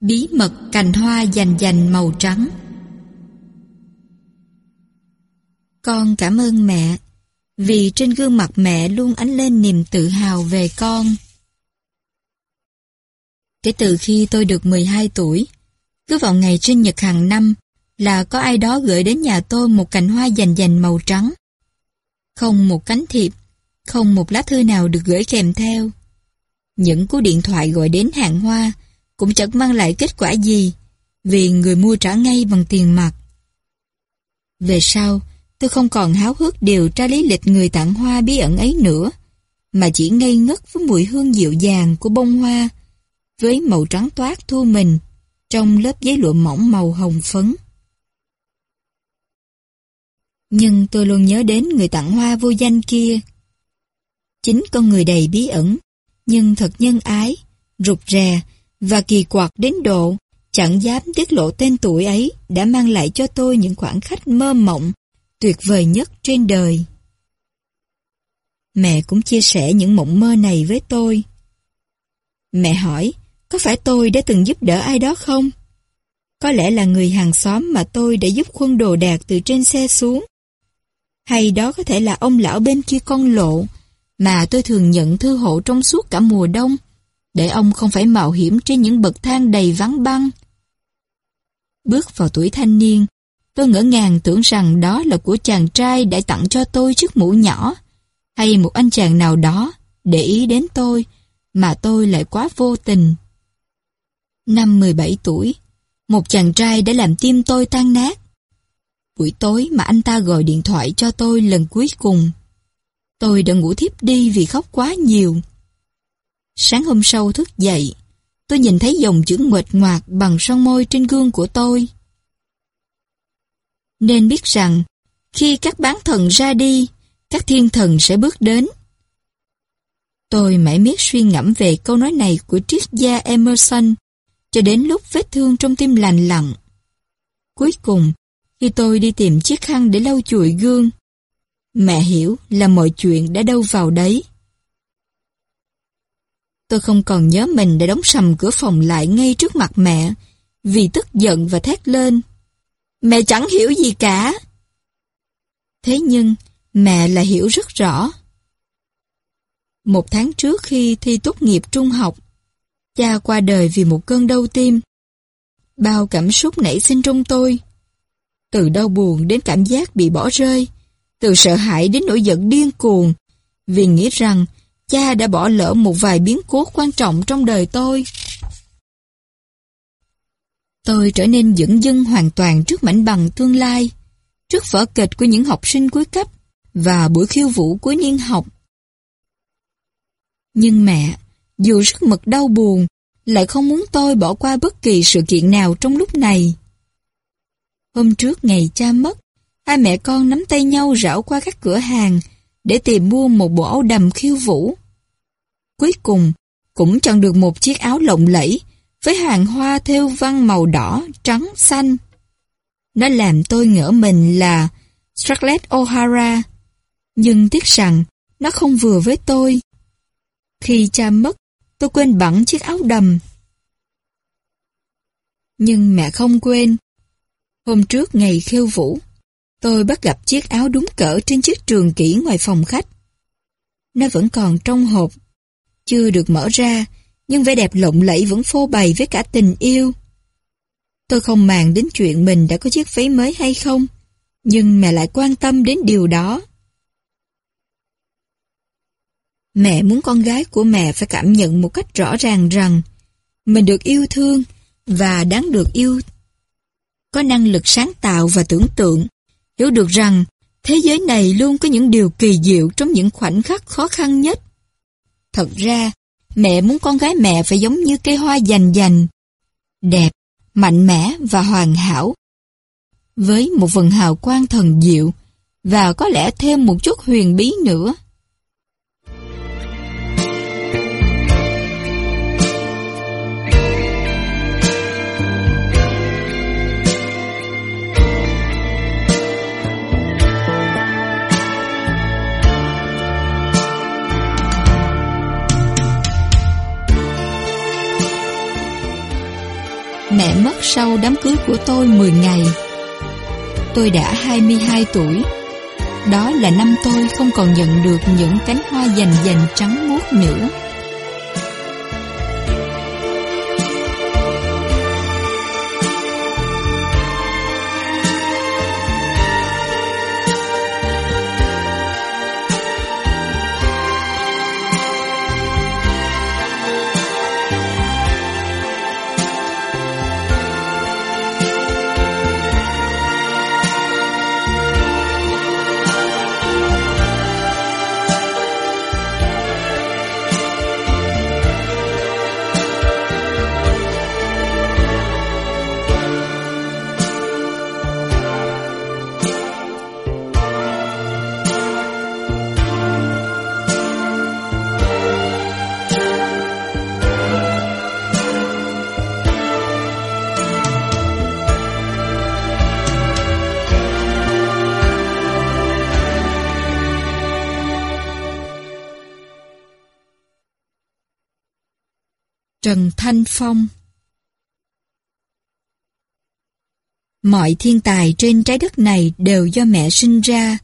Bí mật cành hoa dành dành màu trắng Con cảm ơn mẹ, vì trên gương mặt mẹ luôn ánh lên niềm tự hào về con. Kể từ khi tôi được 12 tuổi, cứ vào ngày sinh nhật hàng năm là có ai đó gửi đến nhà tôi một cành hoa dành dành màu trắng. Không một cánh thiệp, không một lá thư nào được gửi kèm theo. Những cú điện thoại gọi đến hàng hoa cũng chẳng mang lại kết quả gì vì người mua trả ngay bằng tiền mặt. Về sau, tôi không còn háo hức điều tra lý lịch người tặng hoa bí ẩn ấy nữa, mà chỉ ngây ngất với mùi hương dịu dàng của bông hoa, với màu trắng toát thu mình trong lớp giấy lụa mỏng màu hồng phấn. Nhưng tôi luôn nhớ đến người tặng hoa vô danh kia. Chính con người đầy bí ẩn, nhưng thật nhân ái, rụt rè và kỳ quặc đến độ chẳng dám tiết lộ tên tuổi ấy đã mang lại cho tôi những khoảng khắc mơ mộng tuyệt vời nhất trên đời. Mẹ cũng chia sẻ những mộng mơ này với tôi. Mẹ hỏi, có phải tôi đã từng giúp đỡ ai đó không? Có lẽ là người hàng xóm mà tôi đã giúp khuân đồ đạc từ trên xe xuống. Hay đó có thể là ông lão bên kia con lộ mà tôi thường nhận thư hộ trong suốt cả mùa đông để ông không phải mạo hiểm trên những bậc thang đầy vắng băng. Bước vào tuổi thanh niên, tôi ngỡ ngàng tưởng rằng đó là của chàng trai đã tặng cho tôi chiếc mũ nhỏ, hay một anh chàng nào đó để ý đến tôi, mà tôi lại quá vô tình. Năm 17 tuổi, một chàng trai đã làm tim tôi tan nát. Buổi tối mà anh ta gọi điện thoại cho tôi lần cuối cùng. Tôi đã ngủ thiếp đi vì khóc quá nhiều. Sáng hôm sau thức dậy, tôi nhìn thấy dòng chữ nguệch ngoạc bằng son môi trên gương của tôi. Nên biết rằng, khi các bán thần ra đi, các thiên thần sẽ bước đến. Tôi mãi miết suy ngẫm về câu nói này của triết gia Emerson, cho đến lúc vết thương trong tim lành lặng. Cuối cùng, khi tôi đi tìm chiếc khăn để lau chùi gương, mẹ hiểu là mọi chuyện đã đâu vào đấy. Tôi không còn nhớ mình đã đóng sầm cửa phòng lại ngay trước mặt mẹ, vì tức giận và thét lên. Mẹ chẳng hiểu gì cả. Thế nhưng, mẹ là hiểu rất rõ. Một tháng trước khi thi tốt nghiệp trung học, cha qua đời vì một cơn đau tim. Bao cảm xúc nảy sinh trong tôi. Từ đau buồn đến cảm giác bị bỏ rơi, từ sợ hãi đến nỗi giận điên cuồng, vì nghĩ rằng cha đã bỏ lỡ một vài biến cố quan trọng trong đời tôi. Tôi trở nên dững dưng hoàn toàn trước mảnh bằng tương lai, trước vở kịch của những học sinh cuối cấp và buổi khiêu vũ cuối niên học. Nhưng mẹ, dù rất mực đau buồn, lại không muốn tôi bỏ qua bất kỳ sự kiện nào trong lúc này. Hôm trước ngày cha mất, hai mẹ con nắm tay nhau rảo qua các cửa hàng để tìm mua một bộ áo đầm khiêu vũ. Cuối cùng, cũng chọn được một chiếc áo lộng lẫy với hàng hoa thêu văn màu đỏ, trắng, xanh. Nó làm tôi ngỡ mình là Scarlett O'Hara, nhưng tiếc rằng nó không vừa với tôi. Khi cha mất, tôi quên bẵng chiếc áo đầm. Nhưng mẹ không quên. Hôm trước ngày khiêu vũ, tôi bắt gặp chiếc áo đúng cỡ trên chiếc trường kỷ ngoài phòng khách. Nó vẫn còn trong hộp, chưa được mở ra, nhưng vẻ đẹp lộng lẫy vẫn phô bày với cả tình yêu. Tôi không màng đến chuyện mình đã có chiếc váy mới hay không, nhưng mẹ lại quan tâm đến điều đó. Mẹ muốn con gái của mẹ phải cảm nhận một cách rõ ràng rằng mình được yêu thương và đáng được yêu. Có năng lực sáng tạo và tưởng tượng, hiểu được rằng thế giới này luôn có những điều kỳ diệu trong những khoảnh khắc khó khăn nhất. Thật ra, mẹ muốn con gái mẹ phải giống như cây hoa dành dành, đẹp, mạnh mẽ và hoàn hảo. Với một vần hào quang thần diệu, và có lẽ thêm một chút huyền bí nữa. Mẹ mất sau đám cưới của tôi 10 ngày. Tôi đã 22 tuổi. Đó là năm tôi không còn nhận được những cánh hoa dành dành trắng muốt nữa. Trần Thanh Phong Mọi thiên tài trên trái đất này đều do mẹ sinh ra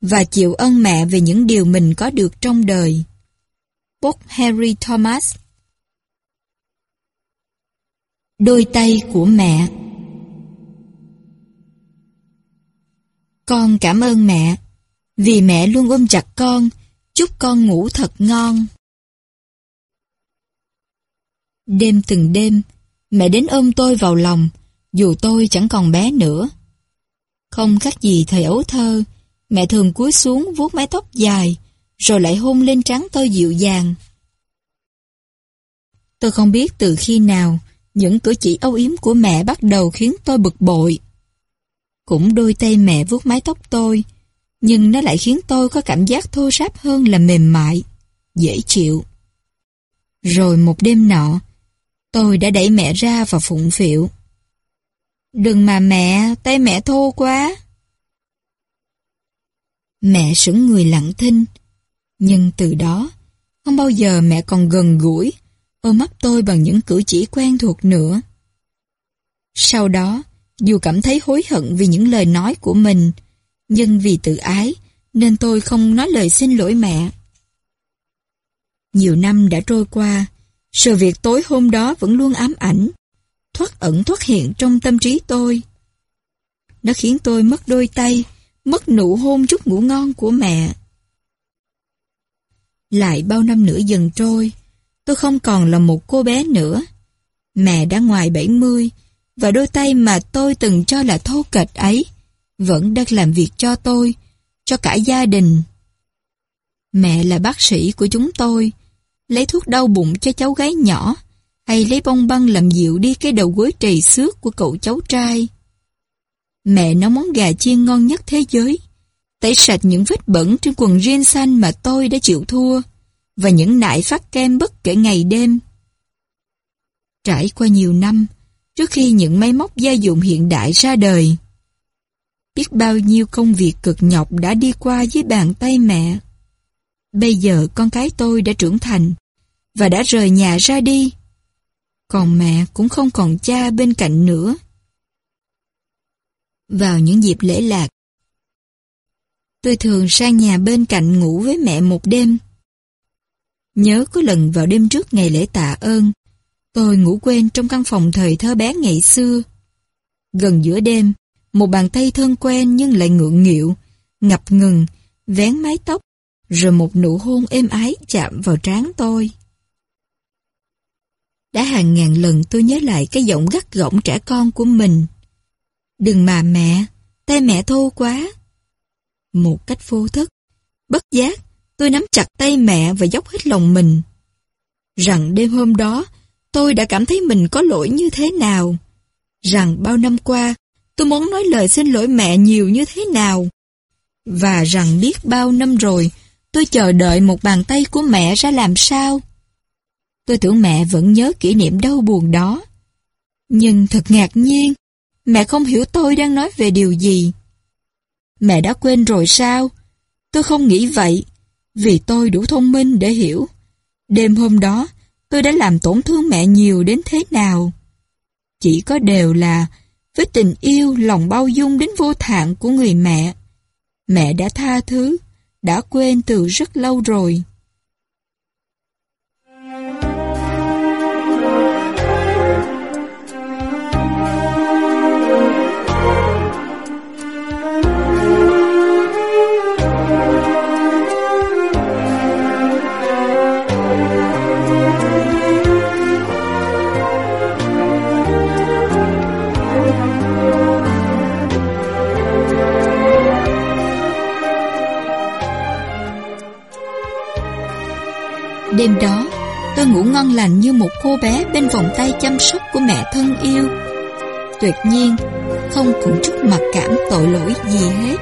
và chịu ơn mẹ về những điều mình có được trong đời. Bob Harry Thomas Đôi tay của mẹ Con cảm ơn mẹ vì mẹ luôn ôm chặt con, chúc con ngủ thật ngon. Đêm từng đêm, mẹ đến ôm tôi vào lòng, dù tôi chẳng còn bé nữa. Không khác gì thời ấu thơ, mẹ thường cúi xuống vuốt mái tóc dài, rồi lại hôn lên trán tôi dịu dàng. Tôi không biết từ khi nào, những cử chỉ âu yếm của mẹ bắt đầu khiến tôi bực bội. Cũng đôi tay mẹ vuốt mái tóc tôi, nhưng nó lại khiến tôi có cảm giác thô ráp hơn là mềm mại, dễ chịu. Rồi một đêm nọ, Tôi đã đẩy mẹ ra và phụng phịu. Đừng mà mẹ, tay mẹ thô quá. Mẹ sững người lặng thinh. Nhưng từ đó, không bao giờ mẹ còn gần gũi, ôm ấp tôi bằng những cử chỉ quen thuộc nữa. Sau đó, dù cảm thấy hối hận vì những lời nói của mình, nhưng vì tự ái, nên tôi không nói lời xin lỗi mẹ. Nhiều năm đã trôi qua, sự việc tối hôm đó vẫn luôn ám ảnh, thoát ẩn thoát hiện trong tâm trí tôi. Nó khiến tôi mất đôi tay, mất nụ hôn chút ngủ ngon của mẹ. Lại bao năm nữa dần trôi, tôi không còn là một cô bé nữa. Mẹ đã ngoài 70, và đôi tay mà tôi từng cho là thô kệch ấy vẫn đang làm việc cho tôi, cho cả gia đình. Mẹ là bác sĩ của chúng tôi, lấy thuốc đau bụng cho cháu gái nhỏ, hay lấy bông băng làm dịu đi cái đầu gối trầy xước của cậu cháu trai. Mẹ nấu món gà chiên ngon nhất thế giới, tẩy sạch những vết bẩn trên quần jean xanh mà tôi đã chịu thua, và những nại phát kem bất kể ngày đêm. Trải qua nhiều năm, trước khi những máy móc gia dụng hiện đại ra đời, biết bao nhiêu công việc cực nhọc đã đi qua dưới bàn tay mẹ. Bây giờ con cái tôi đã trưởng thành và đã rời nhà ra đi. Còn mẹ cũng không còn cha bên cạnh nữa. Vào những dịp lễ lạc, tôi thường sang nhà bên cạnh ngủ với mẹ một đêm. Nhớ có lần vào đêm trước ngày lễ tạ ơn, tôi ngủ quên trong căn phòng thời thơ bé ngày xưa. Gần giữa đêm, một bàn tay thân quen nhưng lại ngượng nghịu, ngập ngừng, vén mái tóc, rồi một nụ hôn êm ái chạm vào trán tôi. Đã hàng ngàn lần tôi nhớ lại cái giọng gắt gỏng trẻ con của mình. Đừng mà mẹ, tay mẹ thô quá. Một cách vô thức, bất giác, tôi nắm chặt tay mẹ và dốc hết lòng mình. Rằng đêm hôm đó, tôi đã cảm thấy mình có lỗi như thế nào. Rằng bao năm qua, tôi muốn nói lời xin lỗi mẹ nhiều như thế nào. Và rằng biết bao năm rồi, Tôi chờ đợi một bàn tay của mẹ ra làm sao. Tôi tưởng mẹ vẫn nhớ kỷ niệm đau buồn đó. Nhưng thật ngạc nhiên, mẹ không hiểu tôi đang nói về điều gì. Mẹ đã quên rồi sao? Tôi không nghĩ vậy, vì tôi đủ thông minh để hiểu. Đêm hôm đó, tôi đã làm tổn thương mẹ nhiều đến thế nào. Chỉ có đều là với tình yêu lòng bao dung đến vô hạn của người mẹ. Mẹ đã tha thứ, đã quên từ rất lâu rồi. Đêm đó, tôi ngủ ngon lành như một cô bé bên vòng tay chăm sóc của mẹ thân yêu. Tuyệt nhiên, không cũng chút mặc cảm tội lỗi gì hết.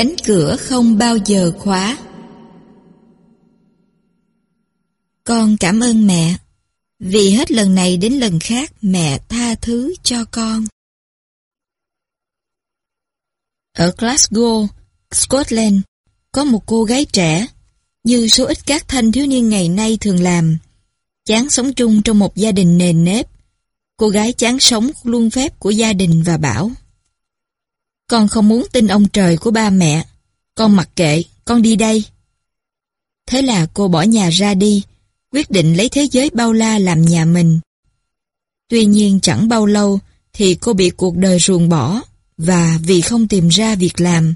Cánh cửa không bao giờ khóa. Con cảm ơn mẹ. Vì hết lần này đến lần khác mẹ tha thứ cho con. Ở Glasgow, Scotland Có một cô gái trẻ Như số ít các thanh thiếu niên ngày nay thường làm Chán sống chung trong một gia đình nền nếp. Cô gái chán sống luôn phép của gia đình và bảo. Con không muốn tin ông trời của ba mẹ. Con mặc kệ, con đi đây. Thế là cô bỏ nhà ra đi Quyết định lấy thế giới bao la làm nhà mình. Tuy nhiên chẳng bao lâu Thì cô bị cuộc đời ruồng bỏ Và vì không tìm ra việc làm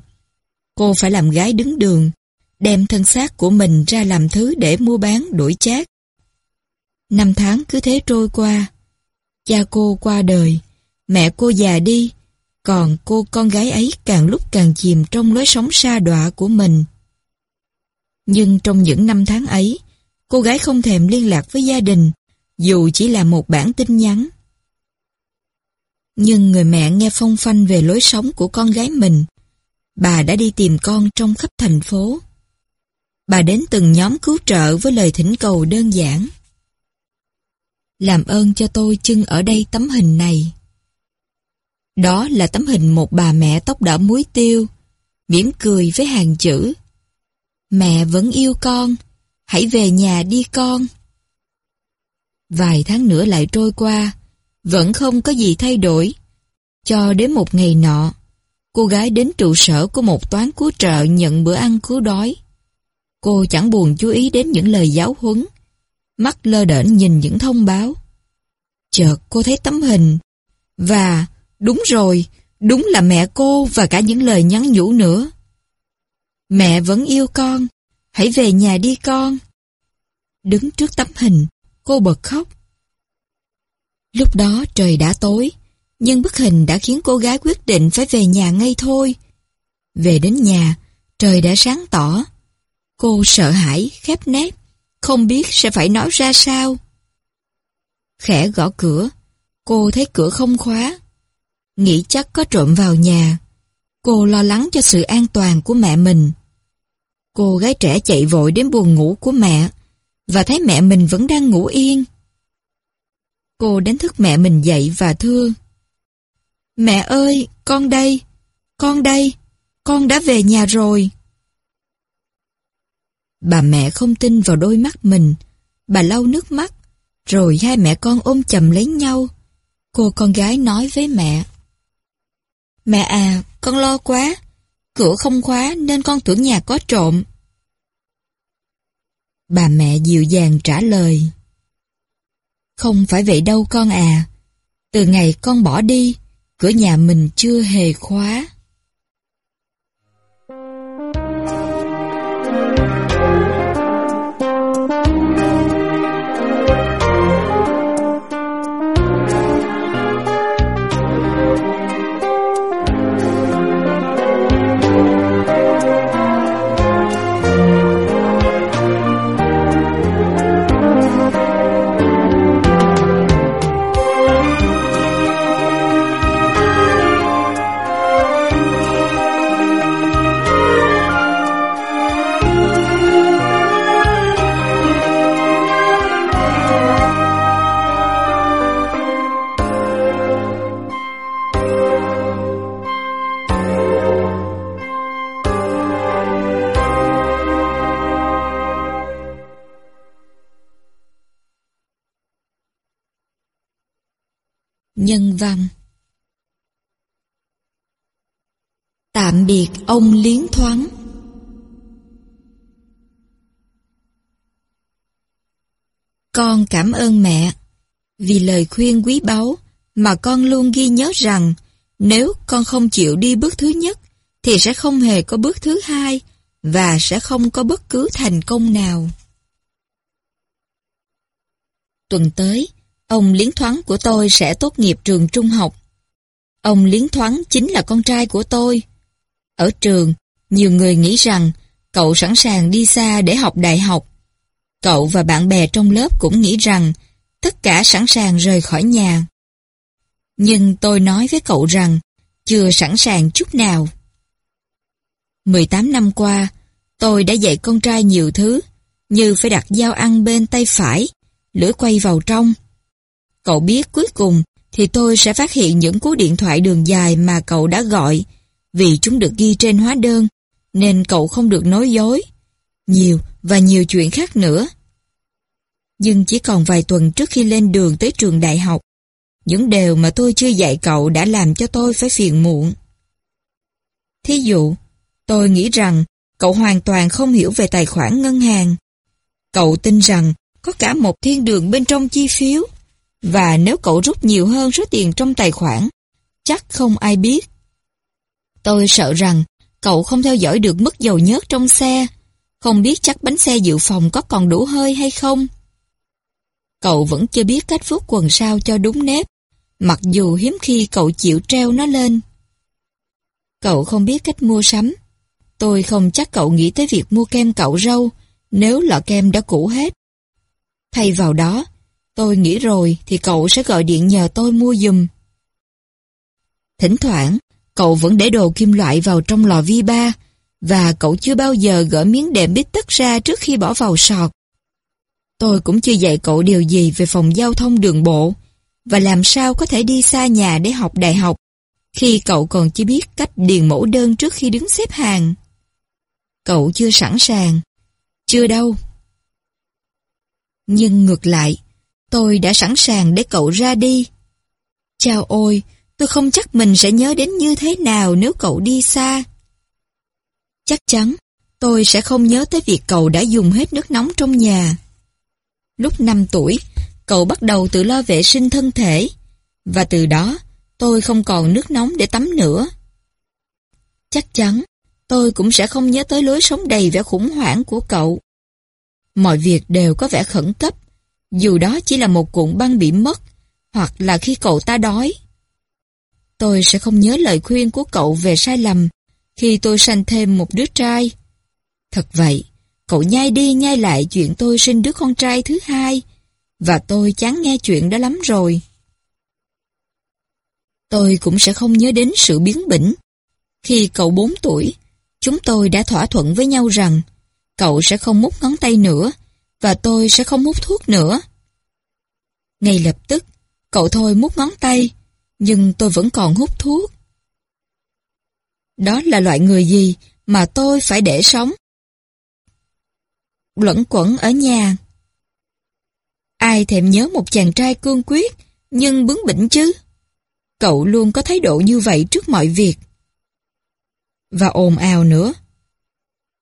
Cô phải làm gái đứng đường Đem thân xác của mình ra làm thứ để mua bán đổi chác. Năm tháng cứ thế trôi qua Cha cô qua đời, mẹ cô già đi, còn cô con gái ấy càng lúc càng chìm trong lối sống xa đọa của mình. Nhưng trong những năm tháng ấy, cô gái không thèm liên lạc với gia đình, dù chỉ là một bản tin nhắn. Nhưng người mẹ nghe phong phanh về lối sống của con gái mình. Bà đã đi tìm con trong khắp thành phố. Bà đến từng nhóm cứu trợ với lời thỉnh cầu đơn giản. Làm ơn cho tôi chưng ở đây tấm hình này. Đó là tấm hình một bà mẹ tóc đỏ muối tiêu, mỉm cười với hàng chữ. Mẹ vẫn yêu con, hãy về nhà đi con. Vài tháng nữa lại trôi qua, vẫn không có gì thay đổi. Cho đến một ngày nọ, cô gái đến trụ sở của một toán cứu trợ nhận bữa ăn cứu đói. Cô chẳng buồn chú ý đến những lời giáo huấn, mắt lơ đễnh nhìn những thông báo. Chợt cô thấy tấm hình, và đúng rồi, đúng là mẹ cô và cả những lời nhắn nhủ nữa. Mẹ vẫn yêu con, hãy về nhà đi con. Đứng trước tấm hình, cô bật khóc. Lúc đó trời đã tối, nhưng bức hình đã khiến cô gái quyết định phải về nhà ngay thôi. Về đến nhà, trời đã sáng tỏ. Cô sợ hãi, khép nép không biết sẽ phải nói ra sao. Khẽ gõ cửa, cô thấy cửa không khóa. Nghĩ chắc có trộm vào nhà. Cô lo lắng cho sự an toàn của mẹ mình. Cô gái trẻ chạy vội đến buồng ngủ của mẹ và thấy mẹ mình vẫn đang ngủ yên. Cô đánh thức mẹ mình dậy và thưa Mẹ ơi, con đây, con đây, con đã về nhà rồi. Bà mẹ không tin vào đôi mắt mình. Bà lau nước mắt, rồi hai mẹ con ôm chầm lấy nhau. Cô con gái nói với mẹ. Mẹ à, con lo quá. Cửa không khóa nên con tưởng nhà có trộm. Bà mẹ dịu dàng trả lời. Không phải vậy đâu con à. Từ ngày con bỏ đi, cửa nhà mình chưa hề khóa. Ông liến thoáng Con cảm ơn mẹ vì lời khuyên quý báu mà con luôn ghi nhớ rằng nếu con không chịu đi bước thứ nhất thì sẽ không hề có bước thứ hai và sẽ không có bất cứ thành công nào. Tuần tới, Ông Liến Thoáng của tôi sẽ tốt nghiệp trường trung học. Ông Liến Thoáng chính là con trai của tôi. Ở trường, nhiều người nghĩ rằng cậu sẵn sàng đi xa để học đại học. Cậu và bạn bè trong lớp cũng nghĩ rằng tất cả sẵn sàng rời khỏi nhà. Nhưng tôi nói với cậu rằng chưa sẵn sàng chút nào. 18 năm qua, tôi đã dạy con trai nhiều thứ, như phải đặt dao ăn bên tay phải, lưỡi quay vào trong, Cậu biết cuối cùng thì tôi sẽ phát hiện những cú điện thoại đường dài mà cậu đã gọi vì chúng được ghi trên hóa đơn nên cậu không được nói dối. Nhiều và nhiều chuyện khác nữa. Nhưng chỉ còn vài tuần trước khi lên đường tới trường đại học những điều mà tôi chưa dạy cậu đã làm cho tôi phải phiền muộn. Thí dụ, tôi nghĩ rằng cậu hoàn toàn không hiểu về tài khoản ngân hàng. Cậu tin rằng có cả một thiên đường bên trong chi phiếu và nếu cậu rút nhiều hơn số tiền trong tài khoản, chắc không ai biết. Tôi sợ rằng cậu không theo dõi được mức dầu nhớt trong xe, không biết chắc bánh xe dự phòng có còn đủ hơi hay không. Cậu vẫn chưa biết cách vuốt quần sao cho đúng nếp, mặc dù hiếm khi cậu chịu treo nó lên. Cậu không biết cách mua sắm. Tôi không chắc cậu nghĩ tới việc mua kem cậu râu nếu lọ kem đã cũ hết. Thay vào đó, Tôi nghĩ rồi thì cậu sẽ gọi điện nhờ tôi mua dùm. Thỉnh thoảng, cậu vẫn để đồ kim loại vào trong lò vi ba và cậu chưa bao giờ gỡ miếng đệm bít tất ra trước khi bỏ vào sọt. Tôi cũng chưa dạy cậu điều gì về phòng giao thông đường bộ và làm sao có thể đi xa nhà để học đại học khi cậu còn chưa biết cách điền mẫu đơn trước khi đứng xếp hàng. Cậu chưa sẵn sàng. Chưa đâu. Nhưng ngược lại, Tôi đã sẵn sàng để cậu ra đi. Chào ôi, tôi không chắc mình sẽ nhớ đến như thế nào nếu cậu đi xa. Chắc chắn, tôi sẽ không nhớ tới việc cậu đã dùng hết nước nóng trong nhà. Lúc 5 tuổi, cậu bắt đầu tự lo vệ sinh thân thể, và từ đó tôi không còn nước nóng để tắm nữa. Chắc chắn, tôi cũng sẽ không nhớ tới lối sống đầy vẻ khủng hoảng của cậu. Mọi việc đều có vẻ khẩn cấp, dù đó chỉ là một cuộn băng bị mất, hoặc là khi cậu ta đói. Tôi sẽ không nhớ lời khuyên của cậu về sai lầm khi tôi sanh thêm một đứa trai. Thật vậy, cậu nhai đi nhai lại chuyện tôi sinh đứa con trai thứ hai, và tôi chán nghe chuyện đó lắm rồi. Tôi cũng sẽ không nhớ đến sự biến bỉnh. Khi cậu 4 tuổi, chúng tôi đã thỏa thuận với nhau rằng cậu sẽ không mút ngón tay nữa và tôi sẽ không mút thuốc nữa. Ngay lập tức, cậu thôi mút ngón tay, nhưng tôi vẫn còn hút thuốc. Đó là loại người gì mà tôi phải để sống? Luẩn quẩn ở nhà. Ai thèm nhớ một chàng trai cương quyết, nhưng bướng bỉnh chứ? Cậu luôn có thái độ như vậy trước mọi việc. và ồn ào nữa.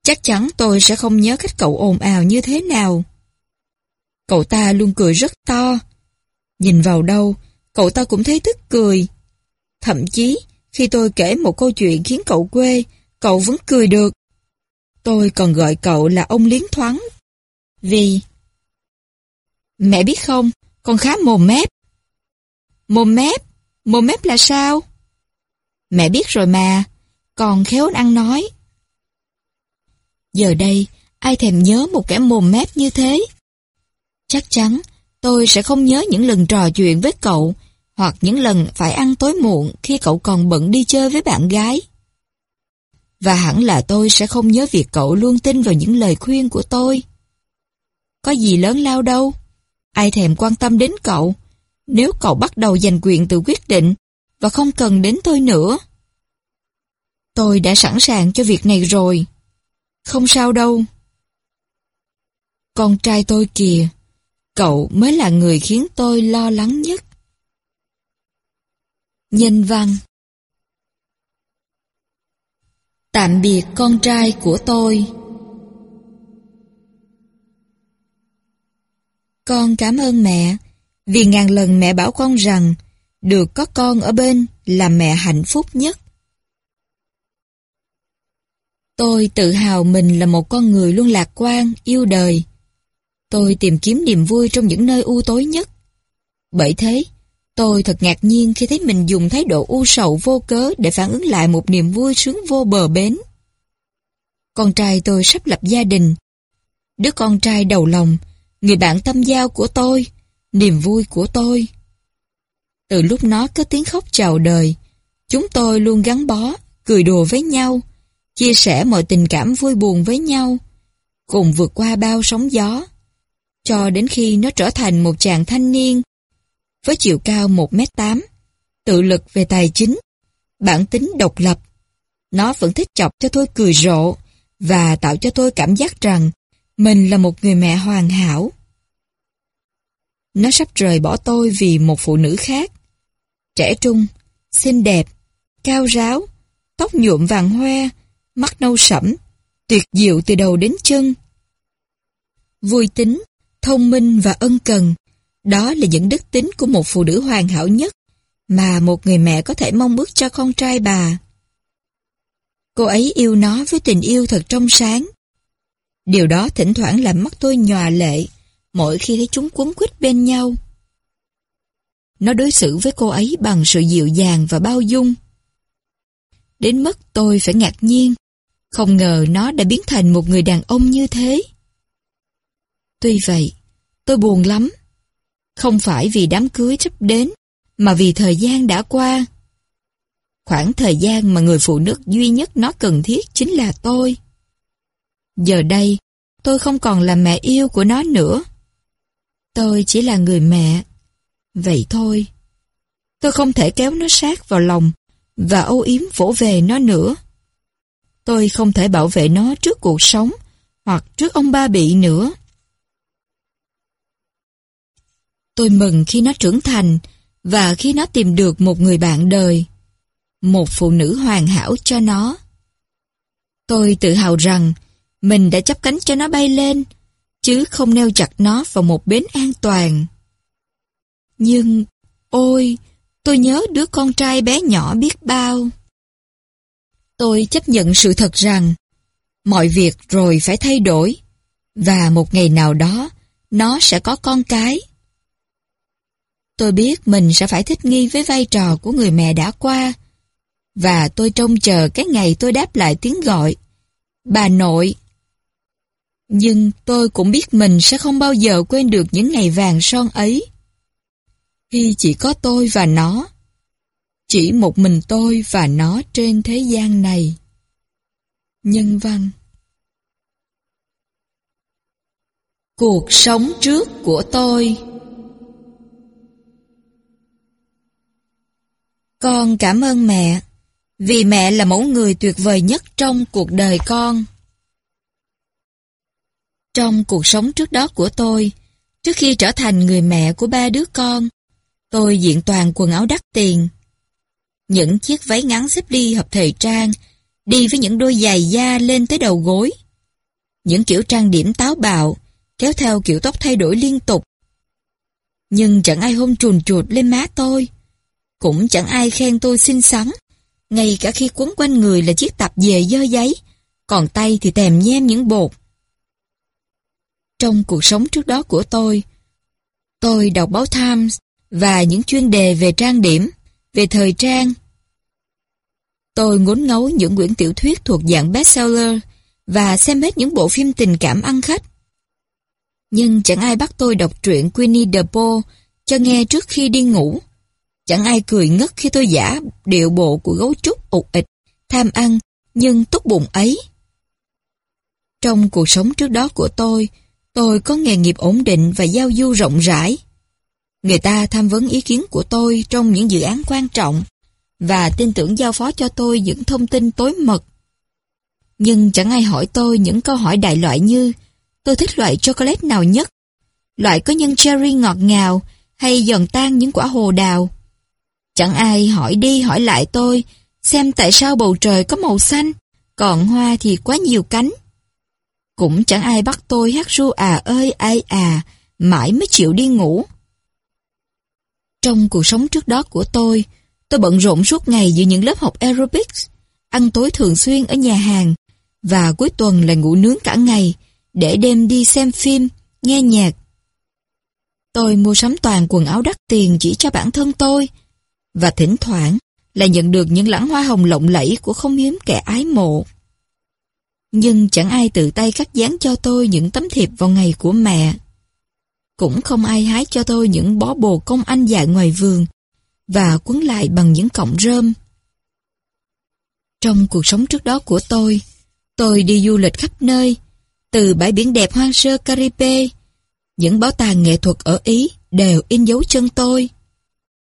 Chắc chắn tôi sẽ không nhớ cách cậu ồn ào như thế nào. Cậu ta luôn cười rất to. Nhìn vào đâu, cậu ta cũng thấy tức cười. Thậm chí, khi tôi kể một câu chuyện khiến cậu quê, cậu vẫn cười được. Tôi còn gọi cậu là ông liến thoáng. Vì... Mẹ biết không, con khá mồm mép. Mồm mép? Mồm mép là sao? Mẹ biết rồi mà, còn khéo ăn nói. Giờ đây, ai thèm nhớ một kẻ mồm mép như thế? Chắc chắn, tôi sẽ không nhớ những lần trò chuyện với cậu, hoặc những lần phải ăn tối muộn khi cậu còn bận đi chơi với bạn gái. Và hẳn là tôi sẽ không nhớ việc cậu luôn tin vào những lời khuyên của tôi. Có gì lớn lao đâu. Ai thèm quan tâm đến cậu, nếu cậu bắt đầu giành quyền tự quyết định và không cần đến tôi nữa. Tôi đã sẵn sàng cho việc này rồi. Không sao đâu. Con trai tôi kìa, cậu mới là người khiến tôi lo lắng nhất. Nhân văn Tạm biệt con trai của tôi Con cảm ơn mẹ vì ngàn lần mẹ bảo con rằng được có con ở bên là mẹ hạnh phúc nhất. Tôi tự hào mình là một con người luôn lạc quan, yêu đời. Tôi tìm kiếm niềm vui trong những nơi u tối nhất. Bởi thế, tôi thật ngạc nhiên khi thấy mình dùng thái độ u sầu vô cớ để phản ứng lại một niềm vui sướng vô bờ bến. Con trai tôi sắp lập gia đình. Đứa con trai đầu lòng, người bạn tâm giao của tôi, niềm vui của tôi. Từ lúc nó có tiếng khóc chào đời, chúng tôi luôn gắn bó, cười đùa với nhau, chia sẻ mọi tình cảm vui buồn với nhau, cùng vượt qua bao sóng gió, cho đến khi nó trở thành một chàng thanh niên với chiều cao 1m8, tự lực về tài chính, bản tính độc lập. Nó vẫn thích chọc cho tôi cười rộ và tạo cho tôi cảm giác rằng mình là một người mẹ hoàn hảo. Nó sắp rời bỏ tôi vì một phụ nữ khác. Trẻ trung, xinh đẹp, cao ráo, tóc nhuộm vàng hoe, mắt nâu sẫm, tuyệt diệu từ đầu đến chân. Vui tính, thông minh và ân cần, đó là những đức tính của một phụ nữ hoàn hảo nhất mà một người mẹ có thể mong ước cho con trai bà. Cô ấy yêu nó với tình yêu thật trong sáng. Điều đó thỉnh thoảng làm mắt tôi nhòa lệ mỗi khi thấy chúng cuốn quýt bên nhau. Nó đối xử với cô ấy bằng sự dịu dàng và bao dung. Đến mức tôi phải ngạc nhiên, không ngờ nó đã biến thành một người đàn ông như thế. Tuy vậy, tôi buồn lắm. Không phải vì đám cưới sắp đến, mà vì thời gian đã qua. Khoảng thời gian mà người phụ nữ duy nhất nó cần thiết chính là tôi. Giờ đây, tôi không còn là mẹ yêu của nó nữa. Tôi chỉ là người mẹ. Vậy thôi. Tôi không thể kéo nó sát vào lòng và âu yếm vỗ về nó nữa. Tôi không thể bảo vệ nó trước cuộc sống hoặc trước ông ba bị nữa. Tôi mừng khi nó trưởng thành và khi nó tìm được một người bạn đời, một phụ nữ hoàn hảo cho nó. Tôi tự hào rằng mình đã chấp cánh cho nó bay lên chứ không neo chặt nó vào một bến an toàn. Nhưng, ôi, tôi nhớ đứa con trai bé nhỏ biết bao. Tôi chấp nhận sự thật rằng, mọi việc rồi phải thay đổi, và một ngày nào đó, nó sẽ có con cái. Tôi biết mình sẽ phải thích nghi với vai trò của người mẹ đã qua, và tôi trông chờ cái ngày tôi đáp lại tiếng gọi. Bà nội, nhưng tôi cũng biết mình sẽ không bao giờ quên được những ngày vàng son ấy. Khi chỉ có tôi và nó. Chỉ một mình tôi và nó trên thế gian này. Nhân văn Cuộc sống trước của tôi Con cảm ơn mẹ, vì mẹ là mẫu người tuyệt vời nhất trong cuộc đời con. Trong cuộc sống trước đó của tôi, trước khi trở thành người mẹ của ba đứa con, tôi diện toàn quần áo đắt tiền. Những chiếc váy ngắn xếp đi hợp thời trang đi với những đôi giày da lên tới đầu gối. Những kiểu trang điểm táo bạo, kéo theo kiểu tóc thay đổi liên tục. Nhưng chẳng ai hôn trùn chuột lên má tôi. Cũng chẳng ai khen tôi xinh xắn, ngay cả khi quấn quanh người là chiếc tạp dề dơ giấy, còn tay thì tèm nhem những bột. Trong cuộc sống trước đó của tôi, tôi đọc báo Times và những chuyên đề về trang điểm, về thời trang. Tôi ngốn ngấu những quyển tiểu thuyết thuộc dạng bestseller và xem hết những bộ phim tình cảm ăn khách. Nhưng chẳng ai bắt tôi đọc truyện Queenie the Pooh cho nghe trước khi đi ngủ. Chẳng ai cười ngất khi tôi giả điệu bộ của gấu trúc ụt ịch, tham ăn, nhưng tốt bụng ấy. Trong cuộc sống trước đó của tôi, tôi có nghề nghiệp ổn định và giao du rộng rãi. Người ta tham vấn ý kiến của tôi trong những dự án quan trọng và tin tưởng giao phó cho tôi những thông tin tối mật. Nhưng chẳng ai hỏi tôi những câu hỏi đại loại như tôi thích loại chocolate nào nhất, loại có nhân cherry ngọt ngào hay giòn tan những quả hồ đào. Chẳng ai hỏi đi hỏi lại tôi xem tại sao bầu trời có màu xanh, còn hoa thì quá nhiều cánh. Cũng chẳng ai bắt tôi hát ru à ơi ai à, mãi mới chịu đi ngủ. Trong cuộc sống trước đó của tôi, tôi bận rộn suốt ngày giữa những lớp học aerobics, ăn tối thường xuyên ở nhà hàng, và cuối tuần là ngủ nướng cả ngày, để đêm đi xem phim, nghe nhạc. Tôi mua sắm toàn quần áo đắt tiền chỉ cho bản thân tôi, và thỉnh thoảng là nhận được những lãng hoa hồng lộng lẫy của không hiếm kẻ ái mộ. Nhưng chẳng ai tự tay cắt dán cho tôi những tấm thiệp vào ngày của mẹ. Cũng không ai hái cho tôi những bó bồ công anh dại ngoài vườn và quấn lại bằng những cọng rơm. Trong cuộc sống trước đó của tôi, tôi đi du lịch khắp nơi, từ bãi biển đẹp hoang sơ Caribe, những bảo tàng nghệ thuật ở Ý đều in dấu chân tôi.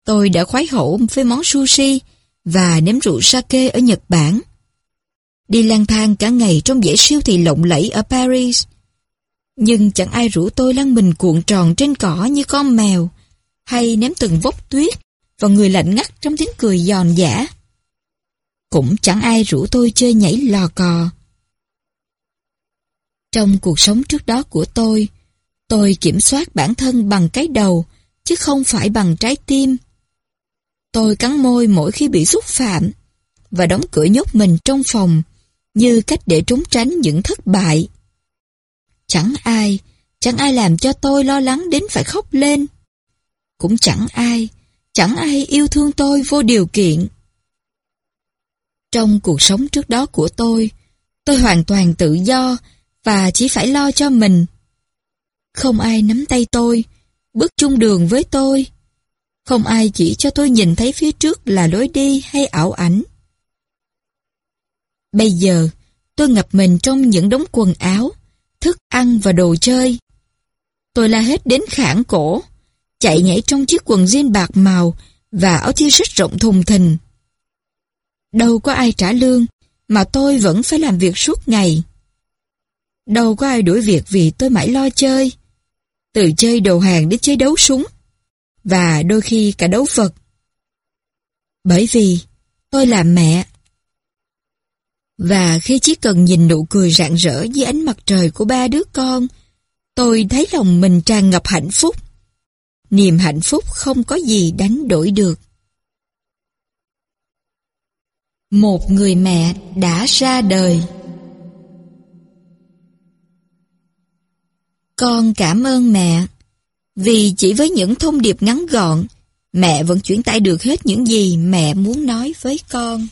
Tôi đã khoái hổ với món sushi và nếm rượu sake ở Nhật Bản. Đi lang thang cả ngày trong dãy siêu thị lộng lẫy ở Paris. Nhưng chẳng ai rủ tôi lăn mình cuộn tròn trên cỏ như con mèo, hay ném từng vốc tuyết vào người lạnh ngắt trong tiếng cười giòn giả. Cũng chẳng ai rủ tôi chơi nhảy lò cò. Trong cuộc sống trước đó của tôi, tôi kiểm soát bản thân bằng cái đầu, chứ không phải bằng trái tim. Tôi cắn môi mỗi khi bị xúc phạm, và đóng cửa nhốt mình trong phòng, như cách để trốn tránh những thất bại. Chẳng ai, chẳng ai làm cho tôi lo lắng đến phải khóc lên. Cũng chẳng ai, chẳng ai yêu thương tôi vô điều kiện. Trong cuộc sống trước đó của tôi, tôi hoàn toàn tự do và chỉ phải lo cho mình. Không ai nắm tay tôi, bước chung đường với tôi. Không ai chỉ cho tôi nhìn thấy phía trước là lối đi hay ảo ảnh. Bây giờ, tôi ngập mình trong những đống quần áo, thức ăn và đồ chơi. Tôi la hết đến khản cổ, chạy nhảy trong chiếc quần jean bạc màu và áo t-shirt rộng thùng thình. Đâu có ai trả lương, mà tôi vẫn phải làm việc suốt ngày. Đâu có ai đuổi việc vì tôi mãi lo chơi. Từ chơi đồ hàng đến chơi đấu súng. Và đôi khi cả đấu vật. Bởi vì tôi là mẹ. Và khi chỉ cần nhìn nụ cười rạng rỡ dưới ánh mặt trời của ba đứa con, tôi thấy lòng mình tràn ngập hạnh phúc. Niềm hạnh phúc không có gì đánh đổi được. Một người mẹ đã ra đời. Con cảm ơn mẹ, vì chỉ với những thông điệp ngắn gọn, mẹ vẫn chuyển tải được hết những gì mẹ muốn nói với con.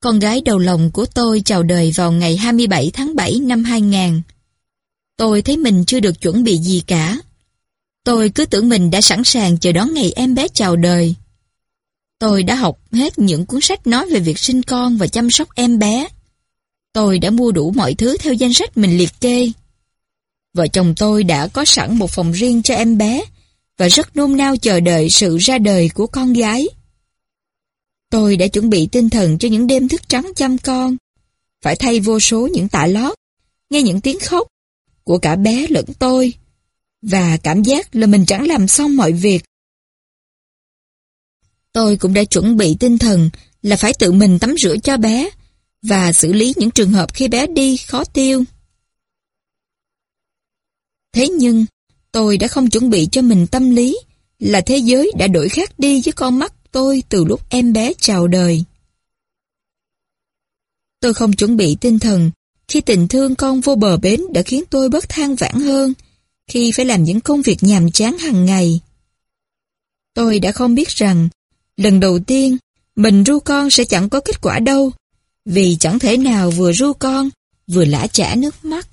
Con gái đầu lòng của tôi chào đời vào ngày 27 tháng 7 năm 2000. Tôi thấy mình chưa được chuẩn bị gì cả. Tôi cứ tưởng mình đã sẵn sàng chờ đón ngày em bé chào đời. Tôi đã học hết những cuốn sách nói về việc sinh con và chăm sóc em bé. Tôi đã mua đủ mọi thứ theo danh sách mình liệt kê. Vợ chồng tôi đã có sẵn một phòng riêng cho em bé và rất nôn nao chờ đợi sự ra đời của con gái. Tôi đã chuẩn bị tinh thần cho những đêm thức trắng chăm con. Phải thay vô số những tả lót, nghe những tiếng khóc của cả bé lẫn tôi. Và cảm giác là mình chẳng làm xong mọi việc. Tôi cũng đã chuẩn bị tinh thần là phải tự mình tắm rửa cho bé và xử lý những trường hợp khi bé đi khó tiêu. Thế nhưng, tôi đã không chuẩn bị cho mình tâm lý là thế giới đã đổi khác đi với con mắt tôi từ lúc em bé chào đời. Tôi không chuẩn bị tinh thần khi tình thương con vô bờ bến đã khiến tôi bớt than vãn hơn khi phải làm những công việc nhàm chán hàng ngày. Tôi đã không biết rằng lần đầu tiên mình ru con sẽ chẳng có kết quả đâu vì chẳng thể nào vừa ru con vừa lã chả nước mắt.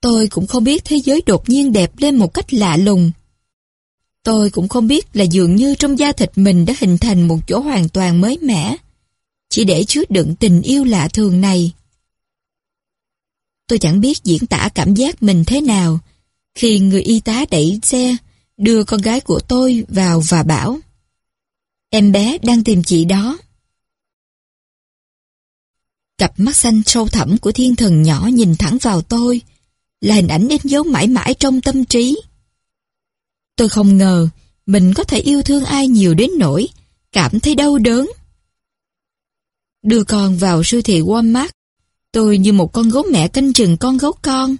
Tôi cũng không biết thế giới đột nhiên đẹp lên một cách lạ lùng. Tôi cũng không biết là dường như trong da thịt mình đã hình thành một chỗ hoàn toàn mới mẻ, chỉ để chứa đựng tình yêu lạ thường này. Tôi chẳng biết diễn tả cảm giác mình thế nào khi người y tá đẩy xe đưa con gái của tôi vào và bảo Em bé đang tìm chị đó. Cặp mắt xanh sâu thẳm của thiên thần nhỏ nhìn thẳng vào tôi là hình ảnh in dấu mãi mãi trong tâm trí. Tôi không ngờ mình có thể yêu thương ai nhiều đến nỗi cảm thấy đau đớn. Đưa con vào siêu thị Walmart, tôi như một con gấu mẹ canh chừng con gấu con.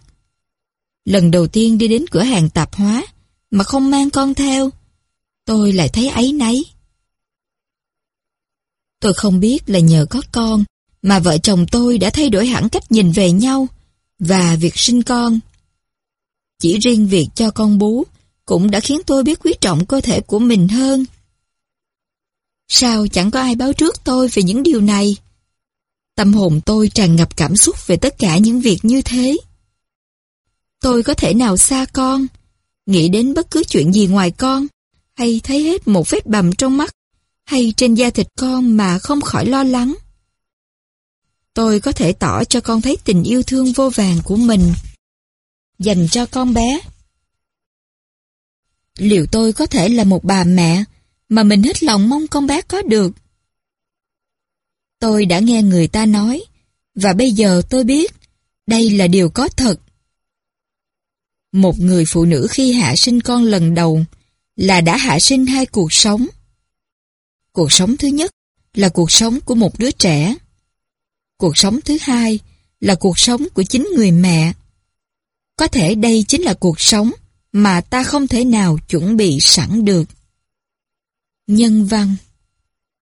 Lần đầu tiên đi đến cửa hàng tạp hóa mà không mang con theo, tôi lại thấy ấy nấy. Tôi không biết là nhờ có con mà vợ chồng tôi đã thay đổi hẳn cách nhìn về nhau và việc sinh con. Chỉ riêng việc cho con bú cũng đã khiến tôi biết quý trọng cơ thể của mình hơn. Sao chẳng có ai báo trước tôi về những điều này? Tâm hồn tôi tràn ngập cảm xúc về tất cả những việc như thế. Tôi có thể nào xa con, nghĩ đến bất cứ chuyện gì ngoài con, hay thấy hết một vết bầm trong mắt, hay trên da thịt con mà không khỏi lo lắng. Tôi có thể tỏ cho con thấy tình yêu thương vô vàng của mình, dành cho con bé. Liệu tôi có thể là một bà mẹ mà mình hết lòng mong con bé có được? Tôi đã nghe người ta nói, và bây giờ tôi biết, đây là điều có thật. Một người phụ nữ khi hạ sinh con lần đầu là đã hạ sinh hai cuộc sống. Cuộc sống thứ nhất là cuộc sống của một đứa trẻ. Cuộc sống thứ hai là cuộc sống của chính người mẹ. Có thể đây chính là cuộc sống mà ta không thể nào chuẩn bị sẵn được. Nhân văn